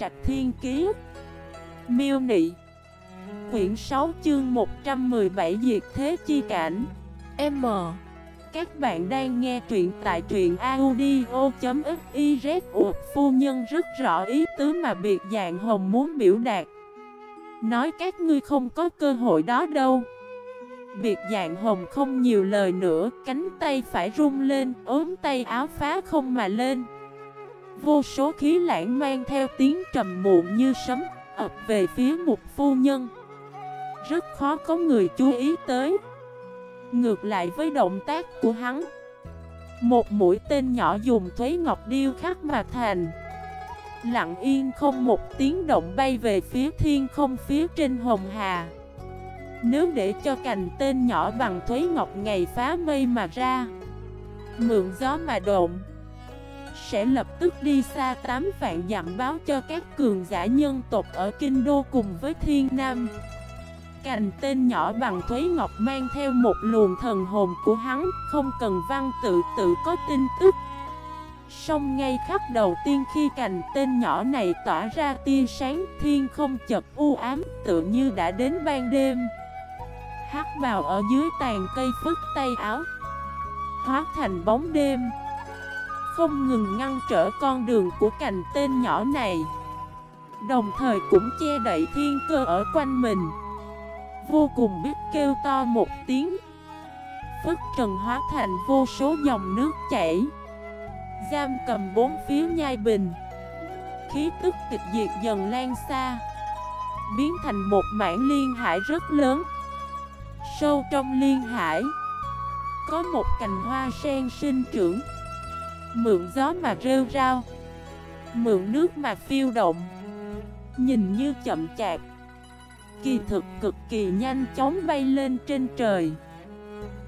Trạch Thiên Kiế Miêu Nị. Quyển 6 chương 117 Diệt Thế Chi Cảnh. M. Các bạn đang nghe truyện tại truyện audio.xyz Phu nhân rất rõ ý tứ mà biệt dạng hồng muốn biểu đạt. Nói các ngươi không có cơ hội đó đâu. Biệt dạng hồng không nhiều lời nữa, Cánh tay phải rung lên, ốm tay áo phá không mà lên. Vô số khí lãng mang theo tiếng trầm muộn như sấm, ập về phía một phu nhân. Rất khó có người chú ý tới. Ngược lại với động tác của hắn, Một mũi tên nhỏ dùng thuế ngọc điêu khắc mà thành. Lặng yên không một tiếng động bay về phía thiên không phía trên hồng hà. Nếu để cho cành tên nhỏ bằng thuế ngọc ngày phá mây mà ra, Mượn gió mà động sẽ lập tức đi xa tám vạn dặm báo cho các cường giả nhân tộc ở Kinh Đô cùng với Thiên Nam. Cành tên nhỏ bằng thuế ngọc mang theo một luồng thần hồn của hắn, Không cần văn tự tự có tin tức. Song ngay khắc đầu tiên khi cành tên nhỏ này tỏa ra tia sáng, Thiên không chật u ám, tự như đã đến ban đêm. Hắc bào ở dưới tàn cây phức tay áo, Hóa thành bóng đêm. Không ngừng ngăn trở con đường của cành tên nhỏ này. Đồng thời cũng che đậy thiên cơ ở quanh mình. Vô cùng biết kêu to một tiếng. Phất trần hóa thành vô số dòng nước chảy. Giam cầm bốn phía nhai bình. Khí tức tịch diệt dần lan xa, Biến thành một mảng liên hải rất lớn. Sâu trong liên hải, Có một cành hoa sen sinh trưởng. Mượn gió mà rêu rao. Mượn nước mà phiêu động. Nhìn như chậm chạp. Kỳ thực cực kỳ nhanh chóng bay lên trên trời.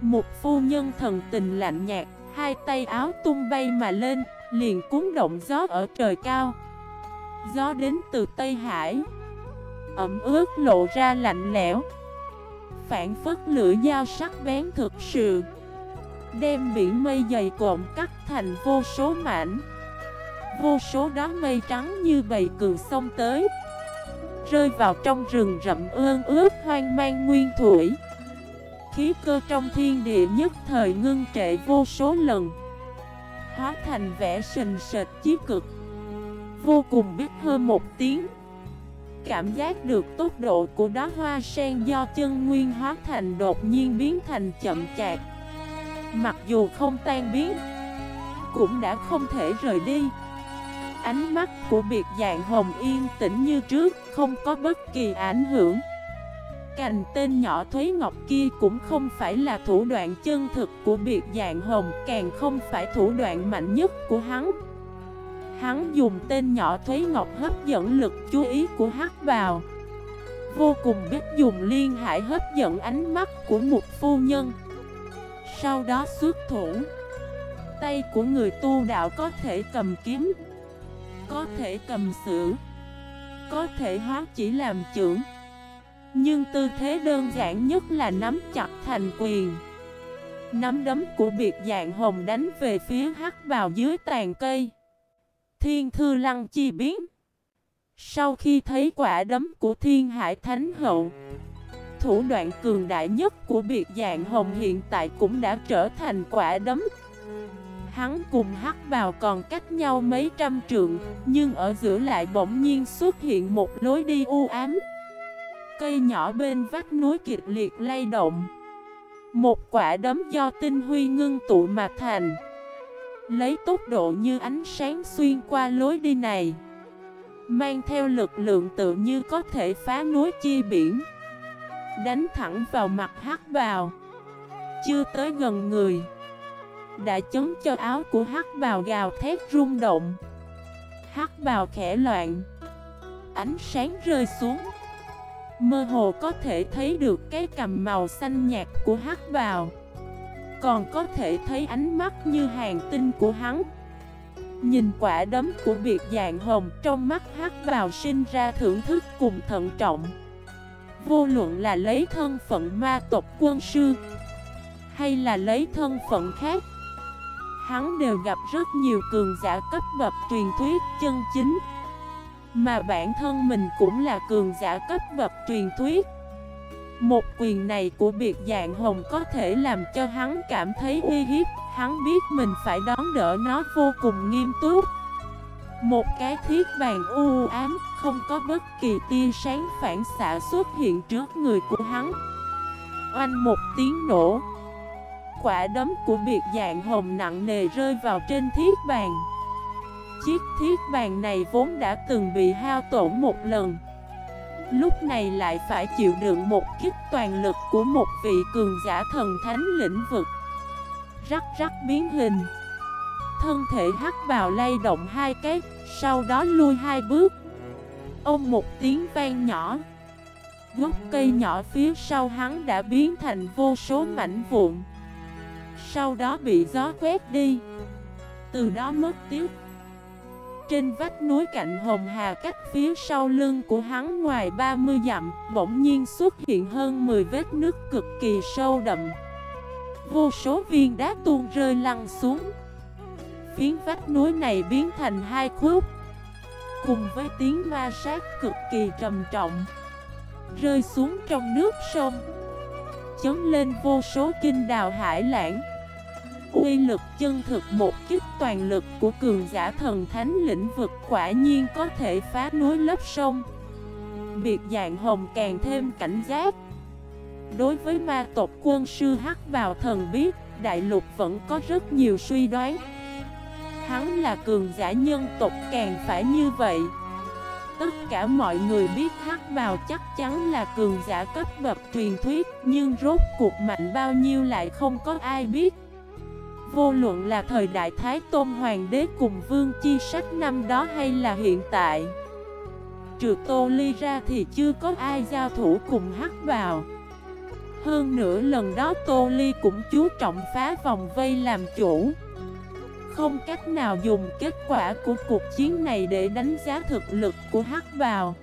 Một phu nhân thần tình lạnh nhạt, Hai tay áo tung bay mà lên, Liền cuốn động gió ở trời cao. Gió đến từ Tây Hải. Ẩm ướt lộ ra lạnh lẽo. Phản phất lửa dao sắc bén thực sự. Đem biển mây dày cộm cắt thành vô số mảnh. Vô số đá mây trắng như bầy cường sông tới. Rơi vào trong rừng rậm ương ướt hoang mang nguyên thủy. Khí cơ trong thiên địa nhất thời ngưng trệ vô số lần. Hóa thành vẻ sình sệt chí cực. Vô cùng biết hơn một tiếng. Cảm giác được tốc độ của đóa hoa sen do chân nguyên hóa thành đột nhiên biến thành chậm chạp. Mặc dù không tan biến, Cũng đã không thể rời đi. Ánh mắt của biệt dạng hồng yên tĩnh như trước, Không có bất kỳ ảnh hưởng. Cành tên nhỏ Thuế Ngọc kia cũng không phải là thủ đoạn chân thực của biệt dạng hồng, Càng không phải thủ đoạn mạnh nhất của hắn. Hắn dùng tên nhỏ Thuế Ngọc hấp dẫn lực chú ý của hắc vào Vô cùng biết dùng liên hải hấp dẫn ánh mắt của một phu nhân. Sau đó xuất thủ. Tay của người tu đạo có thể cầm kiếm, Có thể cầm sử, Có thể hóa chỉ làm trưởng. Nhưng tư thế đơn giản nhất là nắm chặt thành quyền. Nắm đấm của biệt dạng hồng đánh về phía hắc vào dưới tàn cây. Thiên thư lăng chi biến. Sau khi thấy quả đấm của thiên hải thánh hậu Thủ đoạn cường đại nhất của biệt dạng hồng hiện tại cũng đã trở thành quả đấm. Hắn cùng hắc vào còn cách nhau mấy trăm trượng, Nhưng ở giữa lại bỗng nhiên xuất hiện một lối đi u ám. Cây nhỏ bên vách núi kịch liệt lay động. Một quả đấm do tinh huy ngưng tụ mà thành. Lấy tốc độ như ánh sáng xuyên qua lối đi này, Mang theo lực lượng tự như có thể phá núi chi biển. Đánh thẳng vào mặt hắc bào. Chưa tới gần người, Đã chấn cho áo của hắc bào gào thét rung động. Hắc bào khẽ loạn, Ánh sáng rơi xuống. Mơ hồ có thể thấy được cái cầm màu xanh nhạt của hắc bào. Còn có thể thấy ánh mắt như hàng tinh của hắn. Nhìn quả đấm của biệt dạng hồng trong mắt hắc bào sinh ra thưởng thức cùng thận trọng. Vô luận là lấy thân phận ma tộc quân sư, Hay là lấy thân phận khác, Hắn đều gặp rất nhiều cường giả cấp bậc truyền thuyết chân chính. Mà bản thân mình cũng là cường giả cấp bậc truyền thuyết. Một quyền này của biệt dạng hồng có thể làm cho hắn cảm thấy uy hiếp, Hắn biết mình phải đón đỡ nó vô cùng nghiêm túc. Một cái thiết vàng u ám, Không có bất kỳ tia sáng phản xạ xuất hiện trước người của hắn. Oanh một tiếng nổ. Quả đấm của biệt dạng hồng nặng nề rơi vào trên thiết bàn Chiếc thiết bàn này vốn đã từng bị hao tổn một lần. Lúc này lại phải chịu đựng một kích toàn lực của một vị cường giả thần thánh lĩnh vực. Rắc rắc biến hình. Thân thể hắc vào lay động hai cái, Sau đó lui hai bước. Ông một tiếng vang nhỏ. Gốc cây nhỏ phía sau hắn đã biến thành vô số mảnh vụn. Sau đó bị gió quét đi. Từ đó mất tiếc trên vách núi cạnh Hồng Hà cách phía sau lưng của hắn ngoài 30 dặm, Bỗng nhiên xuất hiện hơn 10 vết nước cực kỳ sâu đậm. Vô số viên đá tuôn rơi lăn xuống. Phiến vách núi này biến thành hai khúc, Cùng với tiếng ma sát cực kỳ trầm trọng, Rơi xuống trong nước sông, Chấn lên vô số kinh đào hải lãng. Quy lực chân thực một kích toàn lực của cường giả thần thánh lĩnh vực quả nhiên có thể phá núi lấp sông. Biệt dạng hồng càng thêm cảnh giác. Đối với ma tộc quân sư hắc vào thần biết, Đại lục vẫn có rất nhiều suy đoán. Hắn là cường giả nhân tộc càng phải như vậy. Tất cả mọi người biết hắc vào chắc chắn là cường giả cấp bậc truyền thuyết, Nhưng rốt cuộc mạnh bao nhiêu lại không có ai biết. Vô luận là thời đại Thái Tôn Hoàng đế cùng Vương Chi Sách năm đó hay là hiện tại, Trừ Tô Ly ra thì chưa có ai giao thủ cùng hắc vào Hơn nữa lần đó Tô Ly cũng chú trọng phá vòng vây làm chủ. Không cách nào dùng kết quả của cuộc chiến này để đánh giá thực lực của hắc vào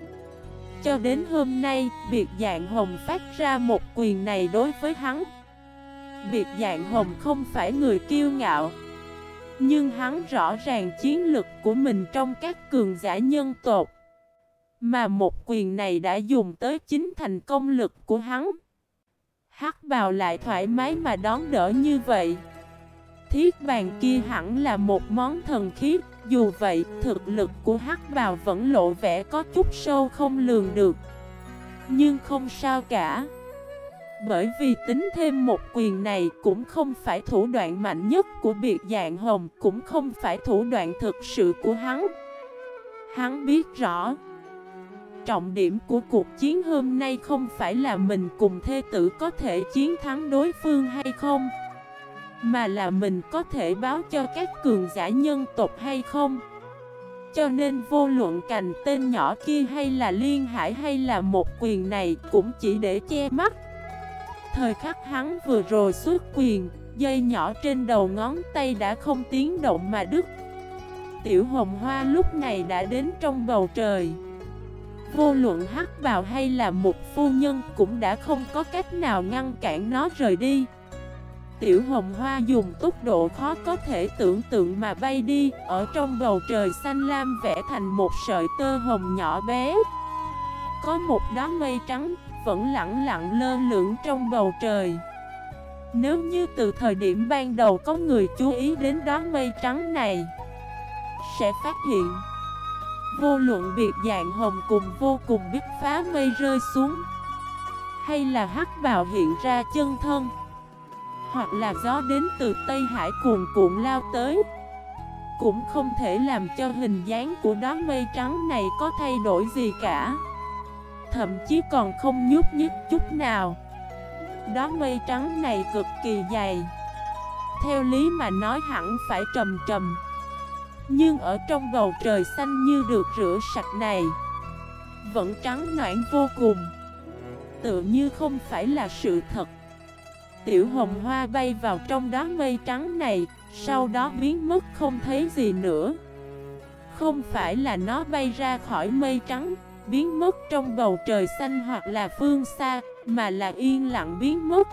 Cho đến hôm nay, việc dạng hồng phát ra một quyền này đối với hắn. Biệt dạng hồng không phải người kiêu ngạo Nhưng hắn rõ ràng chiến lực của mình trong các cường giả nhân tộc. Mà một quyền này đã dùng tới chính thành công lực của hắn. Hắc bào lại thoải mái mà đón đỡ như vậy. Thiết bàn kia hẳn là một món thần khí Dù vậy, thực lực của hắc bào vẫn lộ vẻ có chút sâu không lường được. Nhưng không sao cả. Bởi vì tính thêm một quyền này cũng không phải thủ đoạn mạnh nhất của biệt dạng hồng, Cũng không phải thủ đoạn thực sự của hắn. Hắn biết rõ, Trọng điểm của cuộc chiến hôm nay không phải là mình cùng thê tử có thể chiến thắng đối phương hay không. Mà là mình có thể báo cho các cường giả nhân tộc hay không Cho nên vô luận cành tên nhỏ kia hay là liên hải hay là một quyền này cũng chỉ để che mắt Thời khắc hắn vừa rồi xuất quyền, dây nhỏ trên đầu ngón tay đã không tiếng động mà đứt. Tiểu hồng hoa lúc này đã đến trong bầu trời. Vô luận hắc bào hay là một phu nhân cũng đã không có cách nào ngăn cản nó rời đi. Tiểu hồng hoa dùng tốc độ khó có thể tưởng tượng mà bay đi, ở trong bầu trời xanh lam vẽ thành một sợi tơ hồng nhỏ bé. Có một đám mây trắng vẫn lặng lặng lơ lửng trong bầu trời Nếu như từ thời điểm ban đầu có người chú ý đến đám mây trắng này Sẽ phát hiện Vô luận biệt dạng hồng cùng vô cùng biết phá mây rơi xuống Hay là hắc bào hiện ra chân thân hoặc là gió đến từ Tây Hải cuồn cuộn lao tới. Cũng không thể làm cho hình dáng của đám mây trắng này có thay đổi gì cả. Thậm chí còn không nhúc nhích chút nào. Đám mây trắng này cực kỳ dày. Theo lý mà nói hẳn phải trầm trầm. Nhưng ở trong bầu trời xanh như được rửa sạch này, Vẫn trắng noãn vô cùng. Tự như không phải là sự thật. Tiểu hồng hoa bay vào trong đó mây trắng này Sau đó biến mất không thấy gì nữa Không phải là nó bay ra khỏi mây trắng biến mất trong bầu trời xanh hoặc là phương xa, mà là yên lặng biến mất.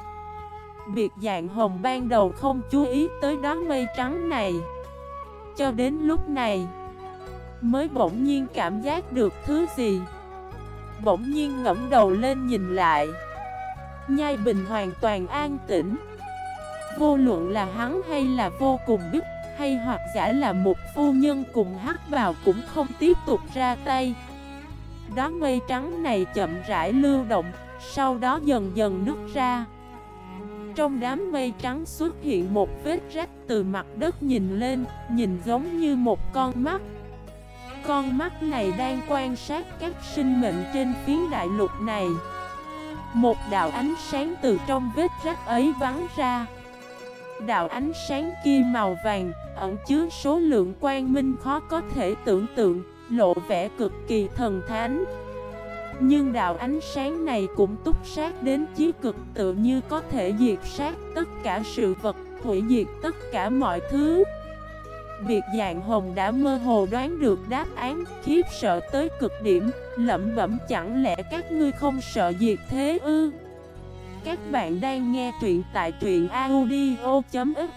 Biệt dạng hồng ban đầu không chú ý tới đám mây trắng này. Cho đến lúc này, Mới bỗng nhiên cảm giác được thứ gì Bỗng nhiên ngẫm đầu lên nhìn lại Nhai bình hoàn toàn an tĩnh. Vô luận là hắn hay là vô cùng biết Hay hoặc giả là một phu nhân cùng hắc vào cũng không tiếp tục ra tay. Đám mây trắng này chậm rãi lưu động, Sau đó dần dần nứt ra. Trong đám mây trắng xuất hiện một vết rách từ mặt đất nhìn lên, Nhìn giống như một con mắt. Con mắt này đang quan sát các sinh mệnh trên phiến đại lục này. Một đạo ánh sáng từ trong vết rách ấy vắng ra. Đạo ánh sáng kia màu vàng, Ẩn chứa số lượng quang minh khó có thể tưởng tượng, Lộ vẻ cực kỳ thần thánh. Nhưng đạo ánh sáng này cũng túc sát đến chí cực tự như có thể diệt sát tất cả sự vật, Hủy diệt tất cả mọi thứ biệt dạng hồng đã mơ hồ đoán được đáp án, Khiếp sợ tới cực điểm, Lẩm bẩm chẳng lẽ các ngươi không sợ diệt thế ư? Các bạn đang nghe truyện tại truyện audio.fif